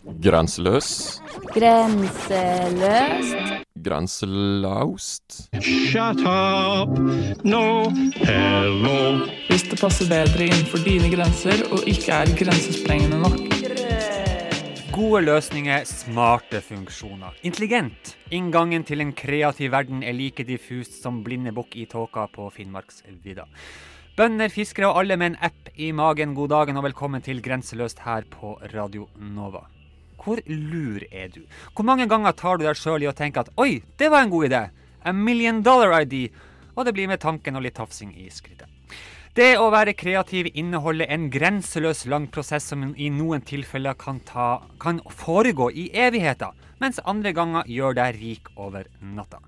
Grenseløs. Grenseløst. Grenselaust. Shut up! No, hello. Hvis det passer bedre innenfor dine grenser og ikke er grensesprengende nok. Gode løsninger, smarte funksjoner. Intelligent. Inngangen til en kreativ verden er like diffust som blinde bukk i tåka på Finnmarksvidda. Bønder, fiskere og alle med en app i magen, god dagen og velkommen til Grenseløst her på Radio Nova. Hvor lur er du? Hvor mange ganger tar du deg sjøl i å tenke at oi, det var en god idé, a million dollar ID, og det blir med tanken og litt tafsing i skrittet. Det å være kreativ inneholder en grenseløs lang prosess som i noen tilfeller kan, ta, kan foregå i evigheter, mens andre ganger gjør deg rik over natta.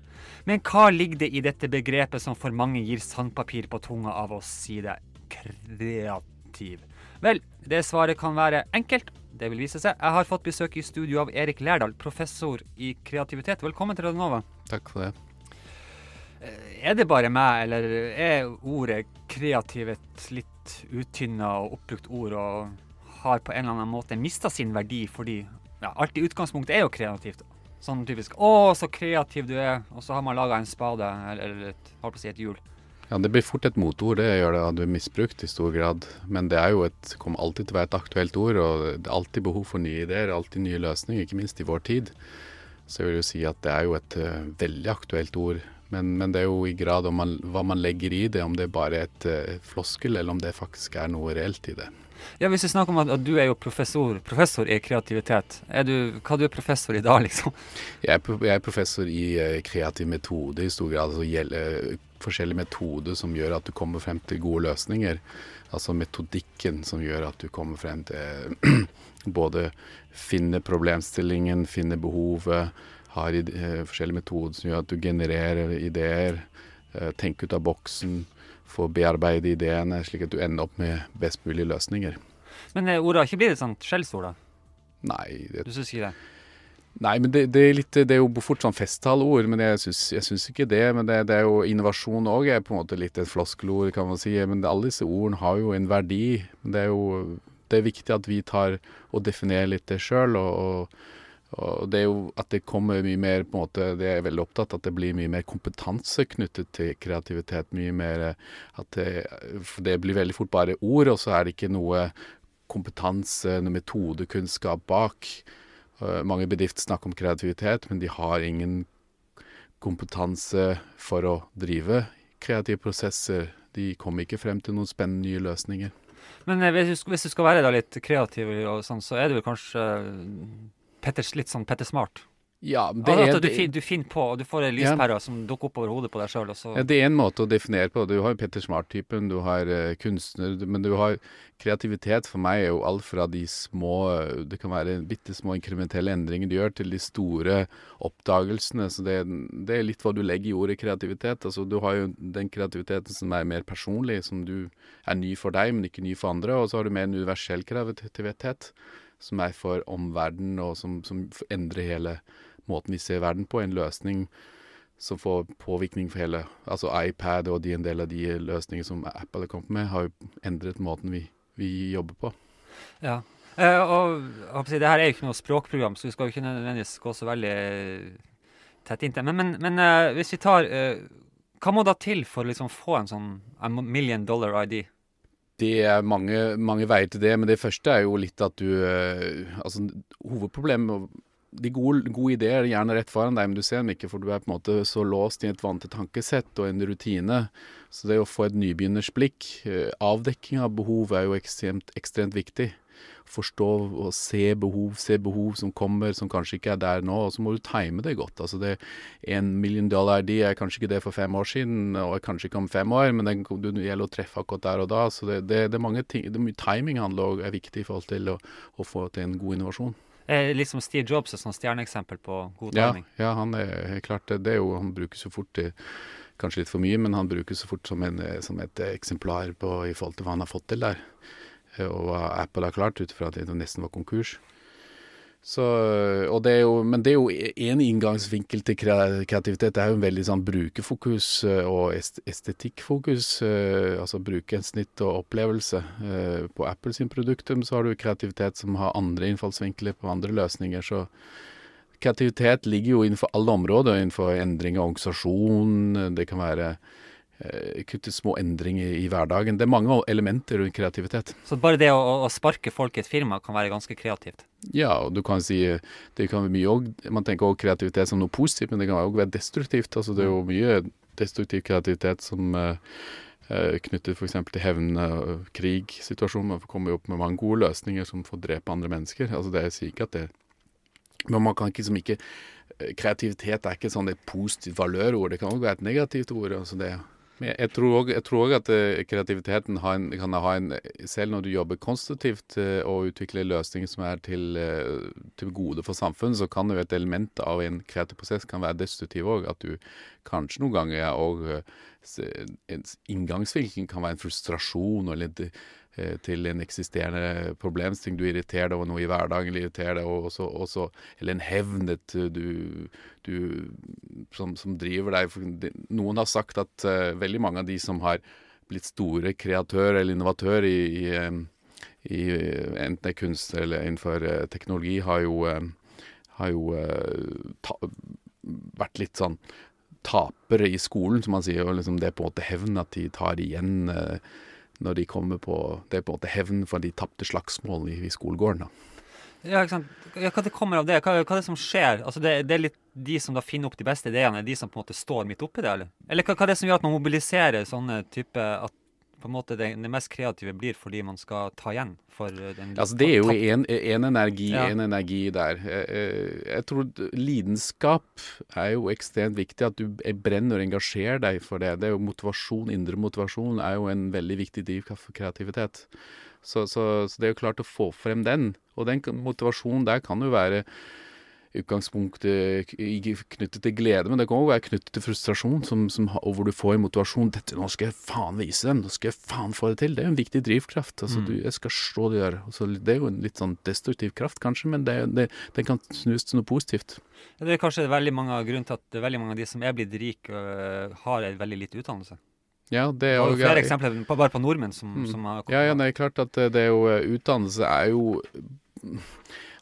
Men hva ligger det i dette begrepet som for mange gir sandpapir på tunga av å si det kreativ? Vel, det svaret kan være enkelt. Det vil vise seg. Jeg har fått besøk i studio av Erik Lærdal, professor i kreativitet. Velkommen til Radionova. Takk for det. Er det bare meg, eller er ordet kreativ et litt uttynna og oppbrukt ord, og har på en eller annen måte mista sin verdi fordi ja, alt i utgangspunktet er jo kreativt. Sånn typisk 'Å, så kreativ du er', og så har man laga en spade eller et, holdt på å si et hjul. Ja, Det blir fort et motord, det gjør det at du er misbrukt i stor grad. Men det er jo et, kommer alltid til å være et aktuelt ord, og det er alltid behov for nye ideer, alltid nye løsninger, ikke minst i vår tid. Så jeg vil jo si at det er jo et uh, veldig aktuelt ord. Men, men, det er jo i grad om man, hva man legger i det, om det er bare et uh, floskel, eller om det faktisk er noe reelt i det. Ja, Hvis vi snakker om at, at du er jo professor, professor i kreativitet, er du, hva du er professor i da, liksom? Jeg er, jeg er professor i uh, kreativ metode i stor grad. altså forskjellige metoder som gjør at du kommer frem til gode løsninger. Altså metodikken som gjør at du kommer frem til både finne problemstillingen, finne behovet, har uh, forskjellige metoder som gjør at du genererer ideer, uh, tenker ut av boksen, får bearbeide ideene slik at du ender opp med best mulige løsninger. Men uh, ordet har ikke blitt et sånt skjellsord, da? Nei. Det, du syns ikke det? Nei, men det, det, er litt, det, er jo fort sånn festtaleord, men jeg syns, ikke det. Men det, det er jo innovasjon òg er på en måte litt et floskelord, kan man si. Men alle disse ordene har jo en verdi. Men det er jo det er viktig at vi tar og definerer litt det sjøl. Og, og, og, det er jo at det kommer mye mer på en måte, Det er jeg veldig opptatt at det blir mye mer kompetanse knyttet til kreativitet. Mye mer at det, det blir veldig fort bare ord, og så er det ikke noe kompetanse, noe metodekunnskap bak. Mange bedrifter snakker om kreativitet, men de har ingen kompetanse for å drive kreative prosesser. De kommer ikke frem til noen spennende nye løsninger. Men hvis, hvis du skal være litt kreativ, sånn, så er du kanskje Petters, litt sånn Petter Smart? Ja, det altså, er, du, finner, du, finner på, og du får ei lyspære ja. som dukker opp over hodet på deg sjøl. Ja, det er en måte å definere på. Du har Petter Smart-typen, du har uh, kunstner, men du har kreativitet for meg er jo alt fra de små Det kan være bitte små inkrementelle endringer du gjør, til de store oppdagelsene. Så det, det, er litt hva du legger i ordet kreativitet. Altså, du har jo den kreativiteten som er mer personlig, som du er ny for deg, men ikke ny for andre. Og så har du mer en universell kreativitet, som er for omverdenen, og som, som endrer hele måten vi ser verden på, en løsning som får påvirkning for hele Altså iPad og de, en del av de løsningene som Apple har kommet med, har jo endret måten vi, vi jobber på. Ja. Eh, og det her er jo ikke noe språkprogram, så vi skal jo ikke nødvendigvis gå så veldig tett inntil. Men, men, men eh, hvis vi tar eh, Hva må da til for å liksom få en sånn million dollar ID? Det er mange, mange, veier til det, men det første er jo litt at du Altså, hovedproblemet de gode, gode, ideer er gjerne rett foran deg, men du ser dem ikke, for du er på en måte så låst i et vante tankesett og en rutine. Så det å få et nybegynnersblikk, avdekking av behov, er jo ekstremt, ekstremt viktig. Forstå og se behov, se behov som kommer, som kanskje ikke er der nå. Og så må du time det godt. Altså det En million dollar ID er kanskje ikke det for fem år siden, og kanskje ikke om fem år, men det, gjelder å treffe akkurat der og da. Så det, det, det er mange ting, det timing handler også, er viktig i forhold til å, å få til en god innovasjon. Eh, liksom Steve Jobs er sånn stjerneeksempel på god timing. Ja, ja, han er klart det. er jo, han brukes jo fort til kanskje litt for mye, men han brukes så fort som, en, som et eksemplar på, i forhold til hva han har fått til der. Og hva Apple har klart, ut ifra at det nesten var konkurs. Så, det jo, men det er jo én inngangsvinkel til kreativitet. Det er jo en veldig sånn brukerfokus eh, og est estetikkfokus. eh, Altså brukersnitt og opplevelse. Eh, På Apples produktum så har du kreativitet som har andre innfallsvinkler på andre løsninger. Så kreativitet ligger jo innenfor alle områder. Innenfor endring av organisasjon, det kan være kutte små endringer i hverdagen. Det er mange elementer rundt kreativitet. Så bare det å, å sparke folk i et firma kan være ganske kreativt. Ja, og du kan si det kan være mye også, Man tenker også kreativitet som noe positivt, men det kan også være destruktivt. Altså Det er jo mye destruktiv kreativitet som uh, eh, knyttet f.eks. til hevn- og krigssituasjonen. Man kommer jo opp med mange gode løsninger som får drepe andre mennesker. Altså Det er sier ikke at det Men man kan ikke som ikke eh, Kreativitet er ikke sånn et positivt valørord. Det kan også være et negativt ord. altså det jeg tror også at eh, kreativiteten en, kan ha en Selv når du jobber konstruktivt eh, og utvikler løsninger som er til, eh, til gode for samfunnet, så kan jo et element av en kreativ prosess kan være destruktiv òg. At du kanskje noen ganger òg En inngangsvinkel kan være en frustrasjon eller eh, til en eksisterende problemstilling. Du irriterer deg over noe i hverdagen, irriterer deg også, også, eller en hevn du, som, som driver deg. Noen har sagt at uh, veldig mange av de som har blitt store kreatør eller innovatør i, i, eh, i eh, enten det er kunst eller innenfor uh, teknologi, har jo, uh, har jo eh, ta, vært litt sånn tapere i skolen, som man sier. og liksom Det er på en måte hevn at de tar igjen eh, når de kommer på Det er på en måte hevn for de tapte slagsmål i, i skolegården. da. Ja, ikke sant? Ja, hva det kommer av det? Hva, hva er det som skjer? Altså det, det er litt de som da finner opp de beste ideene, de som på en måte står midt oppi det, eller? Eller hva, hva er det som gjør at man mobiliserer sånne type At på en måte det, det mest kreative blir fordi man skal ta igjen for eh, den Altså Det er jo tapt- en, en energi, Ja. en energi der. Jeg, jeg, jeg tror lidenskap er jo ekstremt viktig. At du er- brenner og engasjerer deg for det. Det er jo motivasjon, Indre motivasjon er jo en veldig viktig drivkraft for kreativitet. Så, så, så det er jo klart å få frem den. Og den motivasjonen der kan jo være utgangspunktet ikke knyttet til glede, men det kan òg være knyttet til frustrasjon, som, som, og hvor du får motivasjon. Dette, 'Nå skal jeg faen vise dem! Nå skal jeg faen få det til!' Det er jo en viktig drivkraft. Altså, du, jeg skal slå det der. Altså, det er jo en litt sånn destruktiv kraft, kanskje, men det, det, den kan snus til noe positivt. Det er kanskje veldig mange av grunnen til at veldig mange av de som er blitt rike, øh, har en veldig lite utdannelse. Ja, det er jo flere eksempler på, bare på nordmenn som, Mm. som har Ja, ja, det er klart at eh, det er jo eh, Utdannelse er jo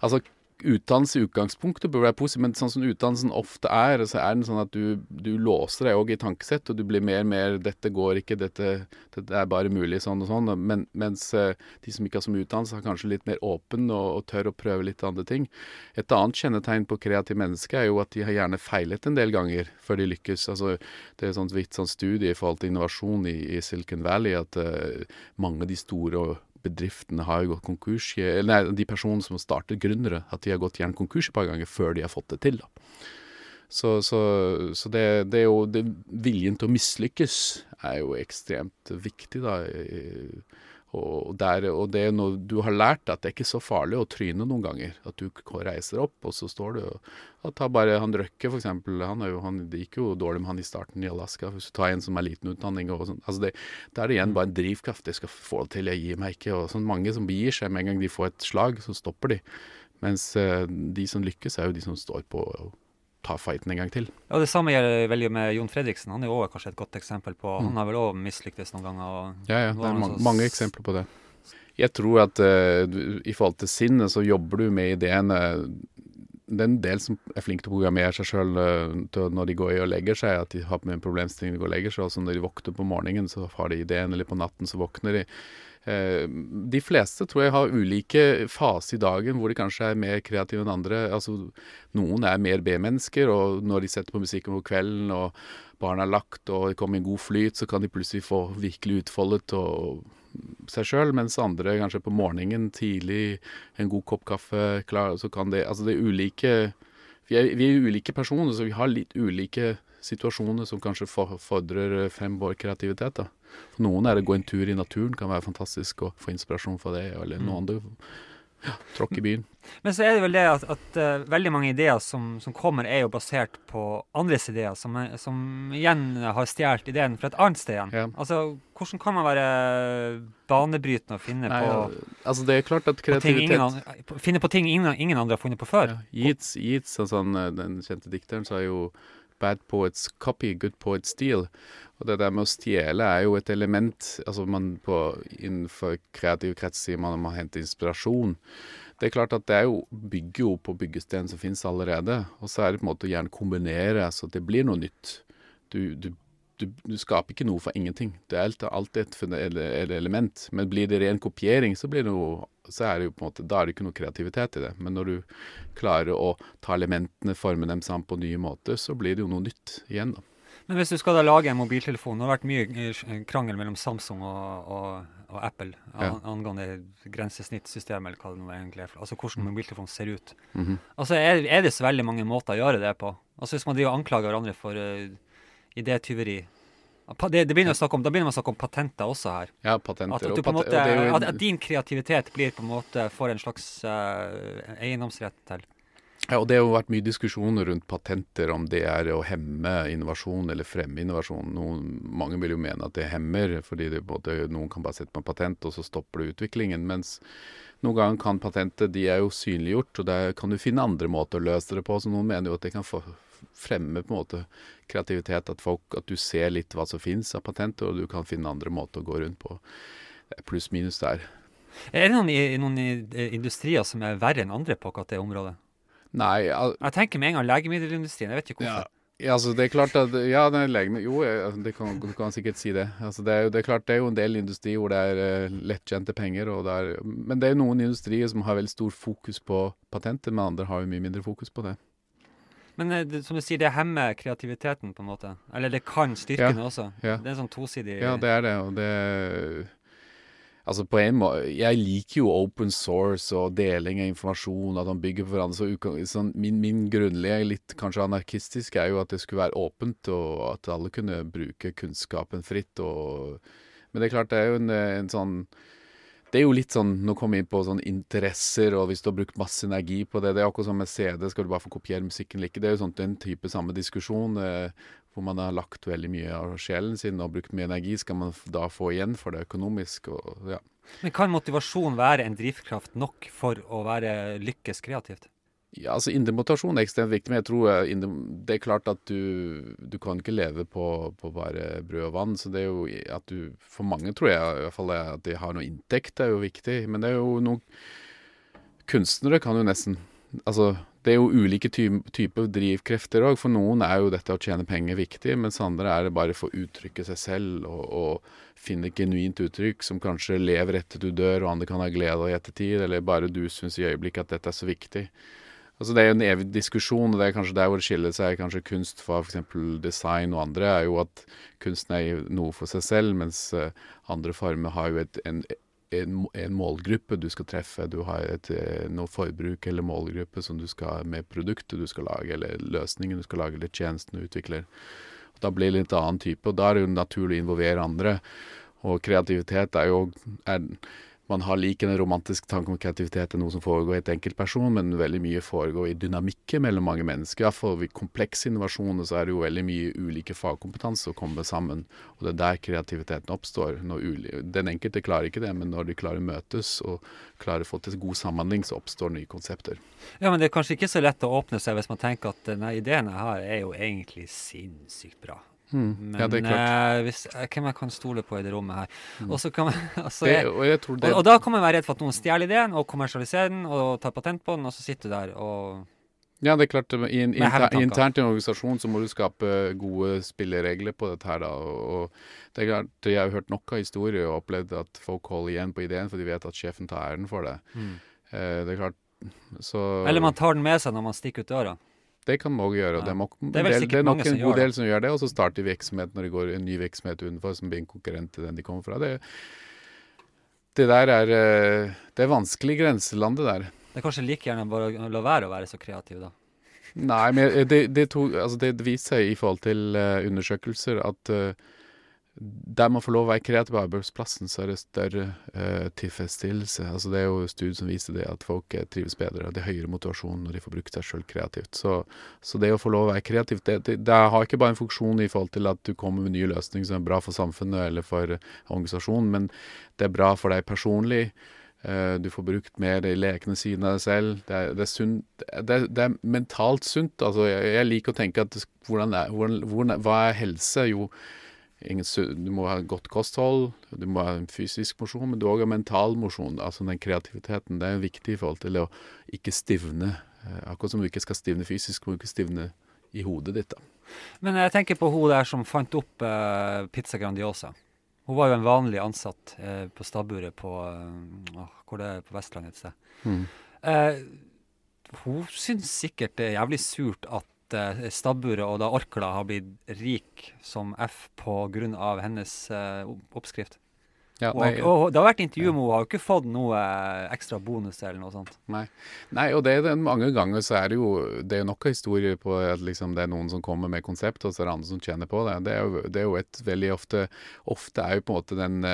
Altså, utdannelse i utgangspunktet bør være positiv, men sånn som utdannelsen ofte er, så er den sånn at du, du låser deg òg i tankesett, og du blir mer og mer 'Dette går ikke, dette, dette er bare mulig', sånn og sånn. Men, mens eh, de som ikke har som utdannelse, er kanskje litt mer åpen og, og tør å prøve litt andre ting. Et annet kjennetegn på kreative mennesker er jo at de har gjerne feilet en del ganger før de lykkes. Altså, det er et sånt vidt sånn studie i forhold til innovasjon i, i Silicon Valley at uh, mange av de store og bedriftene har jo gått konkurs. Nei, de personene som starter gründere, at de har gått gjerne konkurs et par ganger før de har fått det til. da. Så, så, så det, det er jo det, Viljen til å mislykkes er jo ekstremt viktig, da. Og, der, og det er noe du har lært, at det er ikke så farlig å tryne noen ganger. At du reiser opp, og så står du og bare han Røkke, eksempel. Han, jo, han, det gikk jo dårlig med han i starten i Alaska. Hvis du tar en som er liten utdanning og sånn. Altså det, det er igjen bare en drivkraft. Jeg skal få det til, jeg gir meg ikke. Og sånn mange som begir seg med en gang de får et slag, så stopper de. Mens eh, de som lykkes, er jo de som står på og tar fighten en gang til. Ja, Det samme gjelder vel med Jon Fredriksen. Han er jo også kanskje et godt eksempel på Mm. Han har vel òg mislyktes noen ganger. Ja, ja. Det er man mange, eksempler på det. Jeg tror at uh, i forhold til sinnet, så jobber du med ideene Det er en del som er flink til å programmere seg sjøl når de går i og legger seg, at de har med en problemstilling de går og legger seg, og så når de våkner på morgenen, så har de ideen, eller på natten så våkner de. Eh, de fleste tror jeg har ulike faser i dagen hvor de kanskje er mer kreative enn andre. Altså, noen er mer B-mennesker, og når de setter på musikken på kvelden og barna er lagt og det kommer en god flyt, så kan de plutselig få virkelig utfoldet og seg sjøl, mens andre kanskje på morgenen tidlig, en god kopp kaffe, klar, så kan det Altså det er ulike vi er, vi er ulike personer, så vi har litt ulike situasjoner som kanskje fordrer frem vår kreativitet. da. For noen er det å gå en tur i naturen kan være fantastisk, og få inspirasjon fra det, eller noen Ja, Tråkk i byen. Men så er det vel det at, at uh, veldig mange ideer som, som kommer, er jo basert på andres ideer, som, som igjen har stjålet ideen fra et annet sted igjen. Ja. Altså, hvordan kan man være banebrytende og finne Nei, på, altså det er klart at kreativitet på- finne på ting ingen, ingen andre har funnet på før? ja, Yeats, Yeats altså den kjente dikteren, sa jo 'bad poets copy, good poets steal'. Og det der med å stjele er jo et element altså man på, Innenfor kreativ krets sier man at man henter inspirasjon. Det er klart at det er jo bygger jo på byggesten som finnes allerede. Og så er det på en måte å gjerne kombinere så det blir noe nytt. Du, du, du, du skaper ikke noe for ingenting. Det er alltid, et, ele- element. Men blir det ren kopiering, så blir det noe så er det jo på en måte, Da er det ikke noe kreativitet i det. Men når du klarer å ta elementene, forme dem sammen på nye måter, så blir det jo noe nytt igjen, da. Men hvis du skal da lage en mobiltelefon Det har vært mye eh, krangel mellom Samsung og, og, og Apple Ja. angående grensesnittsystemet, eller hva det nå egentlig er. Altså hvordan mobiltelefonen ser ut. Mhm. Altså er, er det så veldig mange måter å gjøre det på? Altså Hvis man driver og anklager hverandre for uh, idétyveri det, det begynner å snakke om, Da begynner man å snakke om patenter også her. Ja, patenter. at, en pat- måte, det jo at, at din kreativitet blir på en måte får en slags uh, eiendomsrett til. Ja, og Det har jo vært mye diskusjoner rundt patenter, om det er å hemme innovasjon eller fremme innovasjon. Noen, mange vil jo mene at det hemmer, fordi det, både, noen kan bare sette på en patent, og så stopper det utviklingen. Mens noen ganger kan patentet, de er jo synliggjort, og der kan du finne andre måter å løse det på. Så noen mener jo at det kan få fremme på en måte kreativitet, at, folk, at du ser litt hva som finnes av patenter, og du kan finne andre måter å gå rundt på. Pluss-minus der. Er det noen, noen industrier som er verre enn andre på akkurat det området? Nei, al- Jeg tenker med en gang legemiddelindustrien. Jeg vet ikke hvorfor. Ja, ja, altså det er klart at Ja, legeme... Jo, eh, det kan, du kan sikkert si det. Altså det, er jo, det er klart det er jo en del industri hvor det er uh, lettjente penger, er, men det er jo noen industrier som har veldig stor fokus på patenter, men andre har jo mye mindre fokus på det. Men eh, det, som du sier, det hemmer kreativiteten, på en måte. Eller det kan styrke Ja, den også. ja. Det er sånn tosidig Ja, det er det, og det Altså på en måte Jeg liker jo open source og deling av informasjon, at man bygger på hverandre. Så sånn, min, min grunnlige, litt kanskje anarkistisk, er jo at det skulle være åpent, og at alle kunne bruke kunnskapen fritt. Og, men det er klart, det er jo en, en sånn det er jo litt sånn, Nå kommer vi inn på sånn interesser, og hvis du har brukt masse energi på det Det er akkurat som med CD, skal du bare få kopiere musikken eller ikke? Det er jo sånn den type samme diskusjon. Eh, hvor man har lagt veldig mye av sjelen sin og brukt mye energi, skal man da få igjen for det økonomisk? Og, ja. Men kan motivasjon være en drivkraft nok for å være lykkes kreativt? Ja, altså Indremotasjon er ekstremt viktig, men jeg tror eh, det er klart at du, du kan ikke leve på, på bare brød og vann. Så det er jo at du For mange tror jeg i hvert fall at de har noe inntekt, er jo viktig. Men det er jo noen Kunstnere kan jo nesten Altså, det er jo ulike ty typer drivkrefter òg. For noen er jo dette å tjene penger viktig, mens andre er det bare for å uttrykke seg selv og, og finne et genuint uttrykk som kanskje lever etter du dør, og andre kan ha glede av i ettertid, eller bare du syns i øyeblikket at dette er så viktig. Altså Det er jo en evig diskusjon, og det er kanskje der hvor det skiller seg kanskje kunst fra f.eks. design og andre, er jo at kunsten er noe for seg selv, mens eh, andre former har jo et, en, en, en målgruppe du skal treffe. Du har et, eh, noe forbruk eller målgruppe som du skal med produktet du skal lage, eller løsningen du skal lage, eller tjenesten du utvikler. Da blir det litt annen type, og da er det jo naturlig å involvere andre. Og kreativitet er jo er, Man har lik en romantisk tanke om kreativitet er noe som foregår i et enkeltperson, men veldig mye foregår i dynamikken mellom mange mennesker. For ved komplekse innovasjoner så er det jo veldig mye ulike fagkompetanse som kommer sammen. Og det er der kreativiteten oppstår. Den enkelte klarer ikke det, men når de klarer å møtes og klarer å få til god samhandling, så oppstår nye konsepter. Ja, men det er kanskje ikke så lett å åpne seg hvis man tenker at denne ideen jeg har, er jo egentlig sinnssykt bra. Men Hmm. ja, det er klart. Eh, hvis, uh, hvem jeg kan stole på i det rommet her? Kan man altså, Det, og det og, og da kan man være redd for at noen stjeler ideen og kommersialiserer den og tar patent på den, og så sitter du der og Ja, det er klart. In, I en, inter, internt i en organisasjon så må du skape gode spilleregler på dette her, da. Og, det er klart, jeg har hørt nok av historier og opplevd at folk holder igjen på ideen, for de vet at sjefen tar æren for det. Eh, det er klart, så Eller man tar den med seg når man stikker ut døra. Det kan òg gjøre. og Ja. Det, må, Det er del, det er nok en god del som gjør det, og så starter virksomhet når det går en ny virksomhet utenfor som blir en konkurrent til den de kommer fra. Det, det der er eh, Det er vanskelig grenseland, det der. Det er kanskje like gjerne bare å la være å være så kreativ, da. Nei, men det, det, to, altså det viser seg i forhold til eh, undersøkelser at eh, der man får lov å være kreativ på arbeidsplassen, så er det større eh, tilfredsstillelse. Altså, det er jo studier som viser det, at folk eh, trives bedre, og det er høyere motivasjon når de får brukt seg sjøl kreativt. Så, så det å få lov å være kreativ, det, det, det har ikke bare en funksjon i forhold til at du kommer med nye løsninger som er bra for samfunnet eller for eh, organisasjonen, men det er bra for deg personlig. Du får brukt mer de lekne sidene av deg selv. Det er, det er, sunt, det er, det er mentalt sunt. Altså, jeg, jeg liker å tenke at hvordan hvordan, hvordan, hva er helse? Jo, du må ha godt kosthold, du må ha en fysisk mosjon, men du òg har mental mosjon. Altså den kreativiteten. Det er viktig i forhold til å ikke stivne. Eh, akkurat som du ikke skal stivne fysisk, må du ikke stivne i hodet ditt. da. Men jeg tenker på hun der som fant opp uh, Pizza Grandiosa. Hun var jo en vanlig ansatt uh, på stabburet på, det er på Vestlandet et sted. Mm. hun syns sikkert det er jævlig surt at uh, stabburet og da Orkla har blitt rik som F på grunn av hennes uh, oppskrift. Ja, og, og, og, det har vært intervju med henne, hun har jo ikke fått noe eh, ekstra bonus eller noe sånt. Nei, nei og det, det, mange ganger så er det jo Det er nok historier på at liksom det er noen som kommer med konsept, og så er det andre som tjener på det. Det er jo, det er jo et veldig ofte Ofte er jo på en måte den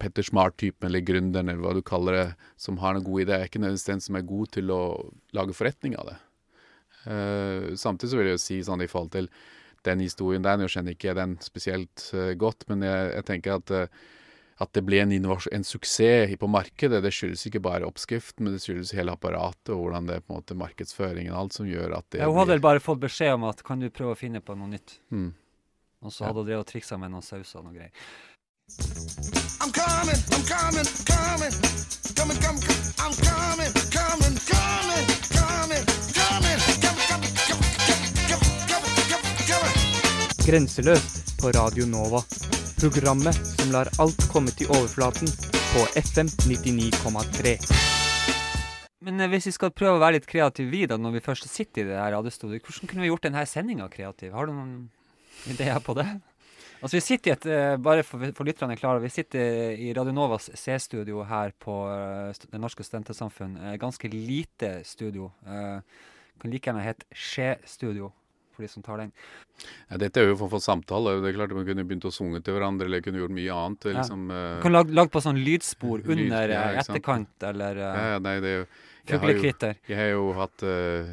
Petter Smart-typen, eller gründeren, eller hva du kaller det, som har en god idé, er ikke nødvendigvis den som er god til å lage forretning av det. Uh, samtidig så vil jeg jo si sånn i forhold til den historien der, nå kjenner ikke den spesielt uh, godt, men jeg, jeg tenker at, uh, at det ble en, en, suksess på markedet, det skyldes ikke bare oppskriften, men det skyldes hele apparatet og hvordan det er på en måte markedsføringen og alt som gjør at det ja, Hun hadde vel bare fått beskjed om at kan du prøve å finne på noe nytt. Mm. Og så hadde hun drevet og triksa med noen sauser og noe greier. I'm coming, I'm coming, coming, coming, coming, I'm coming, coming, coming, coming, coming, Grenseløst på Radio Nova. Programmet som lar alt komme til overflaten på FM 99,3. Men eh, hvis vi skal prøve å være litt kreative vi da, når vi først sitter i det her radiostudioet, hvordan kunne vi gjort denne sendinga kreativ? Har du noen ideer på det? Altså Vi sitter i et, uh, bare for, for lytterne er klare, vi sitter i Radionovas C-studio her på uh, Det Norske Studentesamfunn. Ganske lite studio. kan like gjerne hete Skje-studio, for de som tar den. Ja, dette er jo for å få samtale. Det er klart Man kunne begynt å synge til hverandre, eller kunne gjort mye annet. Ja. Liksom, du kan lage, lage på sånn lydspor Lyd, under ja, etterkant, eller ja, ja, nei, det er jo fuglekvitter. Jeg har jo hatt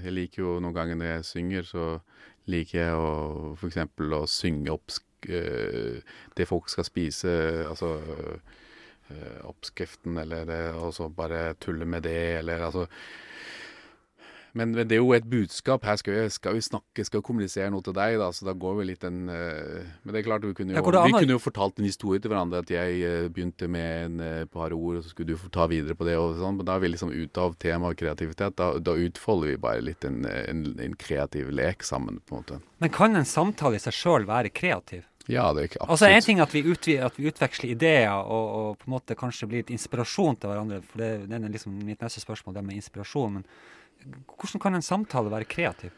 Jeg liker jo noen ganger når jeg synger, så liker jeg å f.eks. å synge opp det folk skal spise, altså oppskriften, eller det, og så bare tulle med det, eller altså Men det er jo et budskap. Her skal vi, skal vi snakke, skal kommunisere noe til deg, da, så da går vi litt en Men det er klart, vi kunne jo, vi kunne jo fortalt en historie til hverandre, at jeg begynte med en et par ord, og så skulle du ta videre på det, og sånn, men da er vi liksom ute av temaet kreativitet. Da, da utfolder vi bare litt en, en, en kreativ lek sammen, på en måte. Men kan en samtale i seg sjøl være kreativ? Ja, det er ikke absolutt. Altså En ting er at vi, utvi, at vi utveksler ideer og, og, på en måte kanskje blir litt inspirasjon til hverandre. for Det, det er liksom mitt neste spørsmål, det med inspirasjon. Men hvordan kan en samtale være kreativ?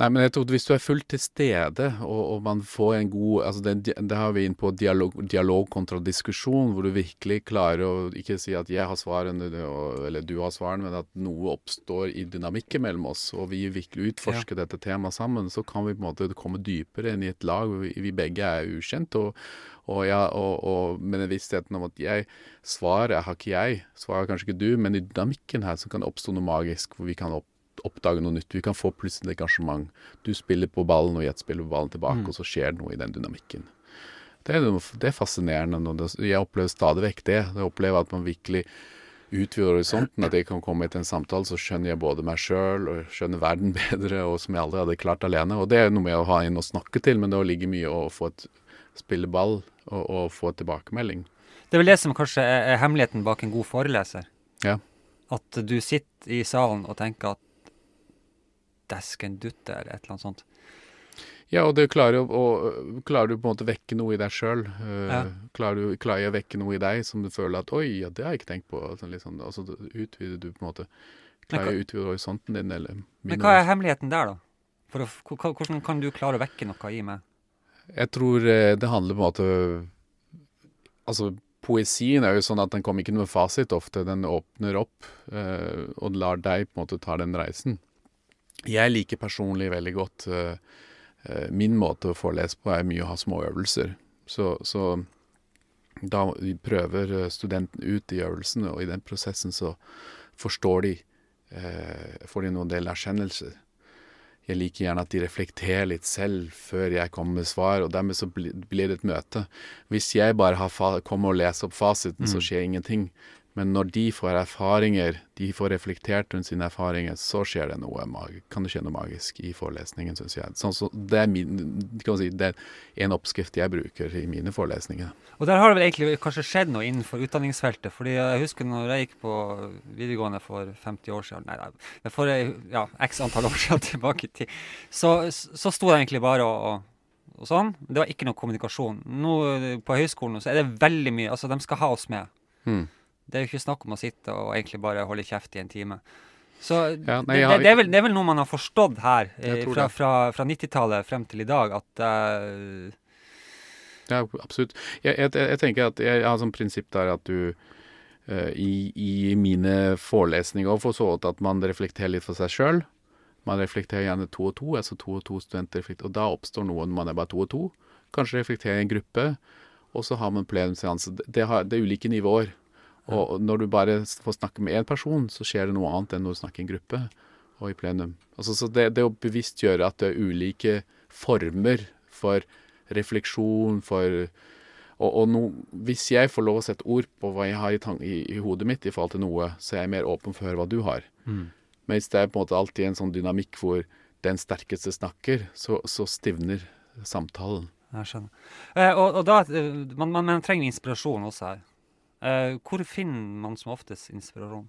Nei, men jeg tror Hvis du er fullt til stede, og, og man får en god altså det, det har vi inn på dialog, dialog, kontra diskusjon, hvor du virkelig klarer å ikke si at 'jeg har svaren', eller 'du har svaren', men at noe oppstår i dynamikken mellom oss, og vi virkelig utforsker ja. dette temaet sammen, så kan vi på en måte komme dypere inn i et lag hvor vi, vi begge er ukjent. og og, ja, og, og med den vissheten om at jeg svaret har ikke jeg, svaret har kanskje ikke du, men i dynamikken her så kan det oppstå noe magisk, hvor vi kan opp, oppdage noe nytt. Vi kan få plutselig et engasjement. Du spiller på ballen, og jeg spiller på ballen tilbake, mm. og så skjer det noe i den dynamikken. Det er, det er fascinerende. Jeg opplever stadig vekk det. Jeg opplever at man virkelig utvider horisonten. At jeg kan komme til en samtale, så skjønner jeg både meg sjøl og skjønner verden bedre, og som jeg aldri hadde klart alene. Og det er noe med å ha en å snakke til, men det ligger mye å få et spilleball og, og få tilbakemelding. Det er vel det som kanskje er, hemmeligheten bak en god foreleser? Ja. At du sitter i salen og tenker at desken dutter, eller et eller annet sånt. Ja, og det klarer, å, klarer du på en måte vekke noe i deg sjøl. Uh, Ja. klarer, klarer jeg å vekke noe i deg som du føler at 'oi, ja, det har jeg ikke tenkt på'. Sånn, altså utvider du på en måte Klarer jeg å utvide horisonten din, eller Men hva er hemmeligheten der, da? For å, hvordan kan du klare å vekke noe i meg? Jeg tror eh, det handler på en måte Altså, poesien er jo sånn at den kommer ikke med fasit ofte. Den åpner opp eh, og lar deg på en måte ta den reisen. Jeg liker personlig veldig godt eh, eh, Min måte å forelese på er mye å ha små øvelser. Så, så da prøver eh, studenten ut i øvelsen, og i den prosessen så forstår de Får de noen del erkjennelser. Jeg liker gjerne at de reflekterer litt selv før jeg kommer med svar, og dermed så blir det et møte. Hvis jeg bare har kommer og leser opp fasiten, så skjer ingenting. Men når de får erfaringer, de får reflektert rundt sine erfaringer, så skjer det noe kan det skje noe magisk i forelesningen, syns jeg. Sånn, så det, er min, si, det er en oppskrift jeg bruker i mine forelesninger. Og der har det vel egentlig kanskje skjedd noe innenfor utdanningsfeltet. fordi jeg husker når jeg gikk på videregående for 50 år siden, nei, nei for ja, x antall år siden tilbake i tid, så, så sto jeg egentlig bare og, og sånn. Det var ikke noe kommunikasjon. Nå på høyskolen så er det veldig mye Altså, de skal ha oss med. Mm. Det er jo ikke snakk om å sitte og egentlig bare holde kjeft i en time. Så Ja, nei, det, det, det, er vel, det er vel noe man har forstått her eh, fra, fra, fra 90-tallet frem til i dag, at eh, Ja, absolutt. Jeg, jeg, jeg tenker at jeg har som prinsipp der at du eh, i, i mine forelesninger får så at man reflekterer litt for seg sjøl. Man reflekterer gjerne to og to, altså to og to studenter. Og da oppstår noe når man er bare to og to. Kanskje reflekterer i en gruppe, og så har man plenumsseanse. Det, det, har- det er ulike nivåer. Og når du bare får snakke med én person, så skjer det noe annet enn når du snakker i en gruppe og i plenum. Altså, så det, det å bevisstgjøre at det er ulike former for refleksjon, for Og, og no, hvis jeg får lov å sette ord på hva jeg har i, tang, i, i hodet mitt i forhold til noe, så er jeg mer åpen for å høre hva du har. Mens det er på en måte alltid en sånn dynamikk hvor den sterkeste snakker, så, så stivner samtalen. Jeg skjønner. Eh, og, og da eh, man, man, man trenger inspirasjon også her. Eh, hvor finner man som oftest inspirasjon?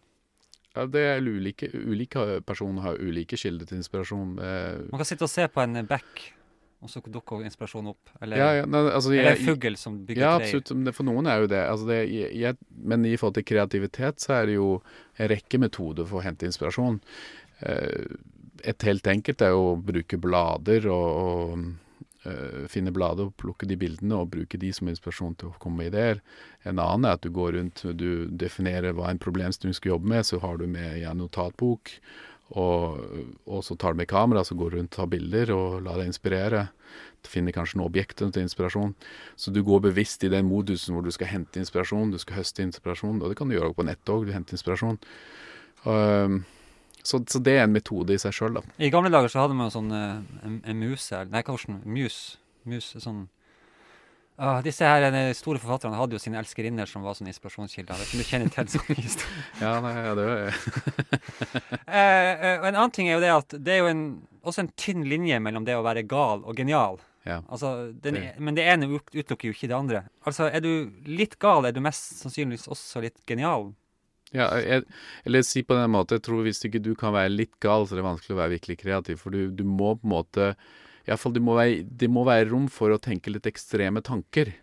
Ja, det er ulike, ulike personer har ulike kilder til inspirasjon. Eh, Man kan sitte og se på en bekk, og så dukker inspirasjonen opp. Eller, ja, ja, nei, altså, eller jeg- en fugl som bygger Ja, et reir. absolutt. For noen er jo det. Altså det jeg, men i forhold til kreativitet, så er det jo en rekke metoder for å hente inspirasjon. Eh, et helt enkelt er jo å bruke blader og, og finne blader og plukke de bildene og bruke de som inspirasjon til å komme med ideer. En annen er at du går rundt du definerer hva en problemstilling skal jobbe med, så har du med en notatbok. Og, og så tar du med kamera, så går du rundt og tar bilder og lar deg inspirere. Du finner kanskje noen objekter til inspirasjon. Så du går bevisst i den modusen hvor du skal hente inspirasjon, du skal høste inspirasjon. Og det kan du gjøre på nett òg, du henter inspirasjon. Um, så, så det er en metode i seg sjøl, da. I gamle dager så hadde man sånn eh, en, en muse Nei, hva var det? Mus. Mus sånn uh, Disse her de store forfatterne hadde jo sine elskerinner som var sånne inspirasjonskilder. Det kunne du kjenner til sånn historie. Ja, nei, ja, det var jeg. uh, og en annen ting er jo det at det er jo en, også en tynn linje mellom det å være gal og genial. Ja. Altså, den, Det- Men det ene utelukker jo ikke det andre. Altså, Er du litt gal, er du mest sannsynligvis også litt genial. Ja, jeg, eller si på den måten, jeg tror hvis ikke du kan være litt gal, så er det vanskelig å være virkelig kreativ. For du, du må på en måte i alle fall det må, være, rom for å tenke litt ekstreme tanker.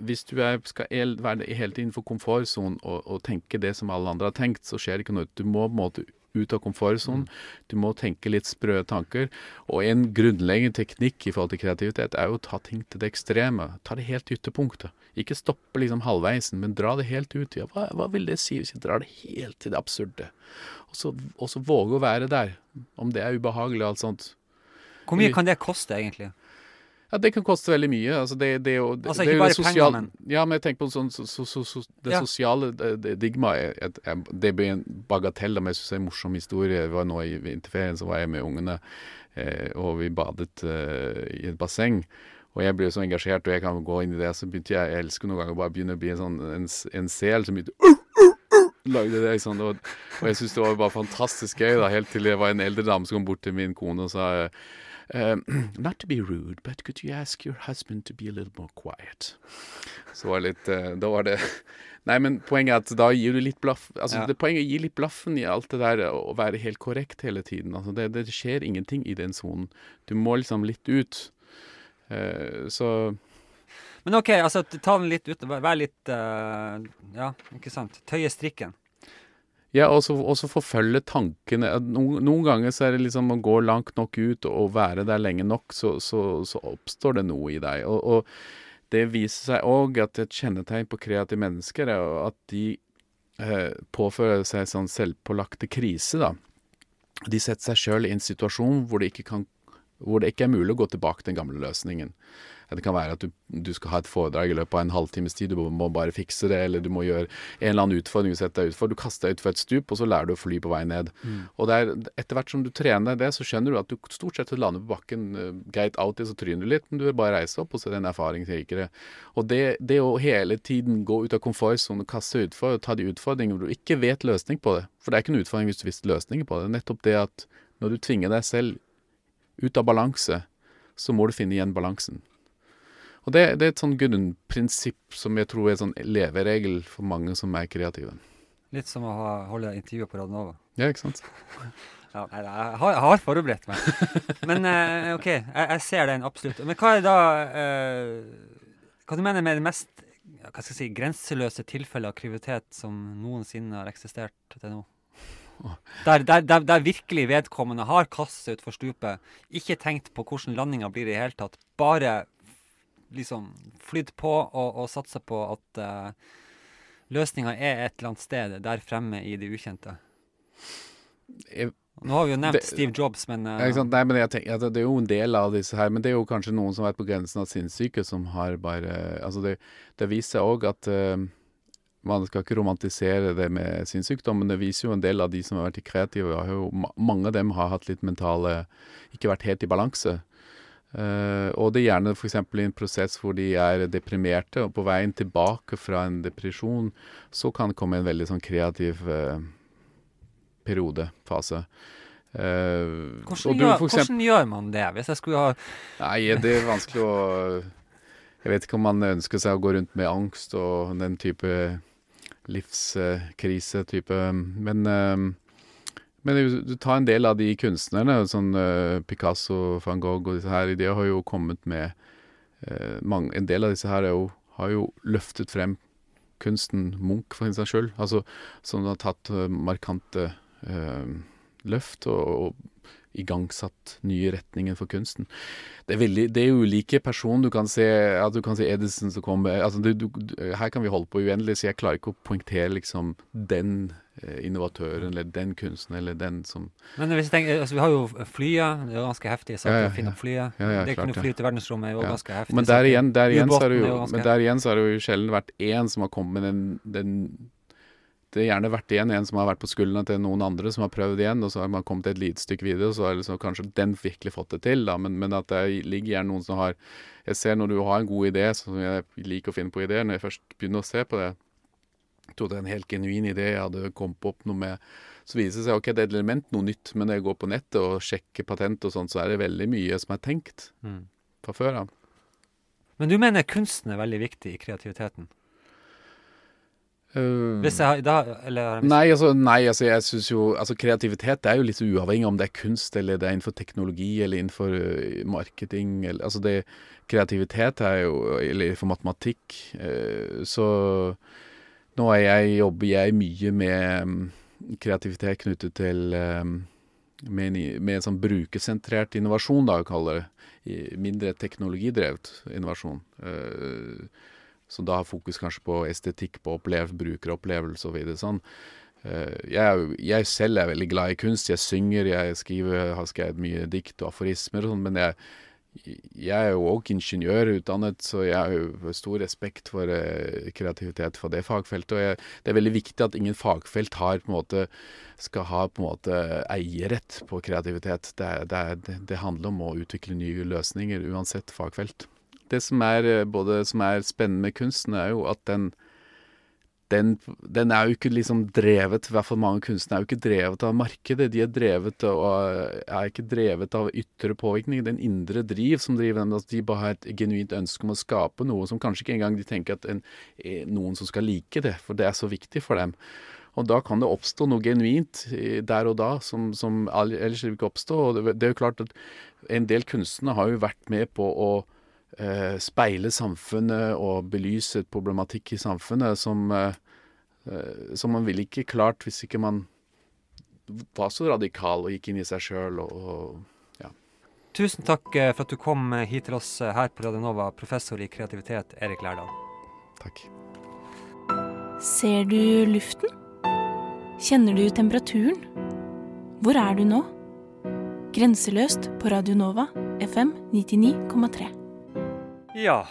Hvis du er, skal være tiden innenfor komfortsonen og, og tenke det som alle andre har tenkt, så skjer det ikke noe. Du må på en måte ut av komfortsonen. Du må tenke litt sprø tanker. Og en grunnleggende teknikk i forhold til kreativitet er jo å ta ting til det ekstreme. Ta det helt til ytterpunktet. Ikke stoppe liksom halvveisen, men dra det helt ut. Ja, hva, hva vil det si hvis jeg drar det helt til det absurde? Og så, og så våge å være der. Om det er ubehagelig og alt sånt. Hvor mye kan det koste, egentlig? Ja, det kan koste veldig mye. Altså, det, det, det, Altså, ikke bare sosial... penger, men- Ja, men jeg tenker på sånn, så, så, så, så, det Ja. sosiale digmaet. Det blir en bagatell, men jeg syns det er en morsom historie. Jeg var nå i vinterferien, så var jeg med ungene, eh, og vi badet eh, i et basseng. Og jeg ble så engasjert, og jeg kan gå inn i det. Så begynte jeg, jeg elsker noen ganger bare begynne å bli en sånn en, en sel som begynte lagde det sånn, og, og jeg syntes det var bare fantastisk gøy, da, helt til det var en eldre dame som kom bort til min kone og sa Um, not to be rude, but could you ask your husband to be a little more quiet? Så var litt eh, Da var det Nei, men poenget er at da gir du litt blaff Altså, Ja. det Poenget er å gi litt blaffen i alt det der å være helt korrekt hele tiden. Altså, det, det skjer ingenting i den sonen. Du må liksom litt ut. Uh, så Men OK, altså, ta den litt ut. Vær litt uh, Ja, ikke sant? Tøye strikken. Ja, og så forfølge tankene. Noen, noen ganger så er det liksom å gå langt nok ut og være der lenge nok, så, så, så oppstår det noe i deg. Og, og det viser seg òg at et kjennetegn på kreative mennesker er at de eh, påfører seg sånn selvpålagte krise, da. De setter seg sjøl i en situasjon hvor det, kan, hvor det ikke er mulig å gå tilbake til den gamle løsningen. Det kan være at du, du skal ha et foredrag i løpet av en halvtimes tid, du må, bare fikse det, eller du må gjøre en eller annen utfordring du setter deg utfor. Du kaster deg utfor et stup, og så lærer du å fly på vei ned. Og det er, etter hvert som du trener det, så skjønner du at du stort sett lander på bakken eh, greit alltid, så tryner du litt, men du vil bare reise opp, og så er det en erfaring erfaringsrikere. Og det, det å hele tiden gå ut av komfortsonen og kaste utfor, og ta de utfordringene hvor du ikke vet løsning på det, for det er ikke en utfordring hvis du visste løsninger på det, nettopp det at når du tvinger deg selv ut av balanse, så må du finne igjen balansen. Og det, det er et sånn grunnprinsipp som jeg tror er sånn leveregel for mange som er kreative. Litt som å ha, holde intervjuet på Radionova. Ja, ikke sant? Ja, jeg, har, jeg har forberedt meg. Men eh, OK, jeg, jeg ser den absolutt. Men hva er da eh, Hva du mener med det mest hva skal jeg si, grenseløse tilfellet av krivitet som noensinne har eksistert til nå? Der, der, der, der virkelig vedkommende har kastet seg utfor stupet, ikke tenkt på hvordan landinga blir i det hele tatt, bare liksom flydd på og, og satsa på at uh, løsninga er et eller annet sted der fremme i det ukjente. Jeg, Nå har vi jo nevnt Det- Steve Jobs, men uh. Nei, men jeg tenker, det er jo en del av disse her, men det er jo kanskje noen som har vært på grensen av sinnssyke, som har bare Altså, det, det viser òg at uh, man skal ikke romantisere det med sinnssykdom, men det viser jo en del av de som har vært kreative, har jo, mange av dem har hatt litt mentale Ikke vært helt i balanse. Eh, og det er gjerne f.eks. i en prosess hvor de er deprimerte, og på veien tilbake fra en depresjon, så kan det komme en veldig sånn kreativ eh, periode, fase. Eh, hvordan, du gjør, eksempel- hvordan gjør man det? Hvis jeg skulle ha Nei, det er vanskelig å Jeg vet ikke om man ønsker seg å gå rundt med angst og den type livskrise-type Men, eh, men du, tar en del av de kunstnerne, sånn eh, Picasso, van Gogh og disse her, de har jo kommet med eh, mange, En del av disse her er jo, har jo løftet frem kunsten Munch for seg sjøl, altså som har tatt eh, markante eh, løft og, og igangsatt nye retninger for kunsten. Det er, veldig, det er ulike personer. Du kan se, at du kan se Edison som kommer altså du, du, Her kan vi holde på uendelig, så jeg klarer ikke å poengtere liksom den eh, innovatøren eller den kunstneren eller den som Men hvis jeg tenker, altså, vi har jo flyet, det er ganske heftig sak Ja, ja, å finne opp flyet. Ja, ja, det kunne fly til verdensrommet er jo ganske heftig. Men der igjen, der igjen, så er det jo, men der igjen så har det jo sjelden vært én som har kommet med den, den Har gjerne vært igjen en som har vært på skuldrene til noen andre som har prøvd igjen, og så har man kommet et lite stykke videre, og så har liksom kanskje den virkelig fått det til, da. Men, men at det ligger gjerne noen som har Jeg ser når du har en god idé, som jeg liker å finne på ideer, når jeg først begynner å se på det jeg trodde det var en helt genuin idé jeg hadde kommet opp noe med. Så viser det seg ok, det er et element, noe nytt, men når jeg går på nettet og sjekker patent og sånn, så er det veldig mye som er tenkt Mm. fra før av. Men du mener kunsten er veldig viktig i kreativiteten? Uh, jeg da, eller Nei, altså, nei, altså jeg synes jo Altså kreativitet er jo litt uavhengig om det er kunst eller det er innenfor teknologi eller innenfor uh, marketing eller Altså det Kreativitet er jo Eller for matematikk. Uh, så nå jeg, jobber jeg mye med um, kreativitet knyttet til um, med, en med sånn brukersentrert innovasjon, da, jeg kaller det. Mindre teknologidrevet innovasjon. Eh, så da har fokus kanskje på estetikk, på opplev, brukeropplevelse og videre sånn. Eh, jeg, jeg selv er veldig glad i kunst. Jeg synger, jeg skriver, har skrevet mye dikt og aforismer og sånn, men jeg, jeg er jo òg ingeniør utdannet, så jeg har jo stor respekt for eh, kreativitet for det fagfeltet. Og jeg, det er veldig viktig at ingen fagfelt har måte skal ha på en måte eierrett på kreativitet. Det, det, det handler om å utvikle nye løsninger uansett fagfelt. Det som er, eh, både, som er spennende med kunsten, er jo at den den, den er jo ikke liksom drevet, i hvert fall mange kunstnere er jo ikke drevet av markedet. De er drevet av, er ikke drevet av ytre påvirkning. Den indre driv som driver dem. Altså de bare har et genuint ønske om å skape noe som kanskje ikke engang de tenker at en, er noen som skal like det, for det er så viktig for dem. Og da kan det oppstå noe genuint eh, der og da som, som ellers ikke oppstå. Og det, det er jo klart at en del kunstnere har jo vært med på å eh, speile samfunnet og belyse et problematikk i samfunnet som, eh, eh, som man ville ikke klart hvis ikke man var så radikal og gikk inn i seg sjøl og, og Tusen takk eh, for at du kom eh, hit til oss eh, her på Radio Nova, professor i kreativitet Erik Lærdal. Takk. Ser du luften? Kjenner du temperaturen? Hvor er du nå? Grenseløst på Radio Nova, FM 99,3. Ja,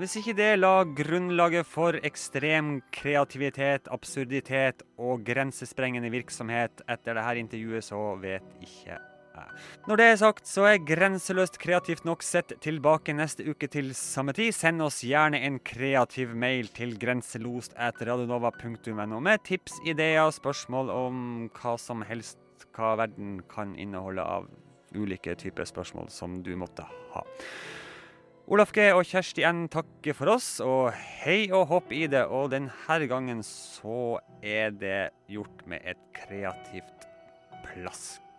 hvis ikke det la grunnlaget for ekstrem kreativitet, absurditet og grensesprengende virksomhet etter dette intervjuet, så vet ikke jeg. Når det er sagt, så er Grenseløst kreativt nok sett tilbake neste uke til samme tid. Send oss gjerne en kreativ mail til grenselost.radionova.no med tips, ideer, spørsmål om hva som helst hva verden kan inneholde av ulike typer spørsmål som du måtte ha. Olaf G og Kjersti N takker for oss, og hei og hopp i det. Og denne gangen så er det gjort med et kreativt plask.